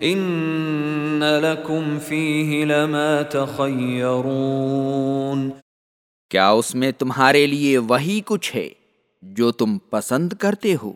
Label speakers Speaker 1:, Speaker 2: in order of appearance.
Speaker 1: ان لکم فیہ لما تخیرون
Speaker 2: کیا اس میں تمہارے لیے وہی کچھ ہے جو تم پسند کرتے ہو؟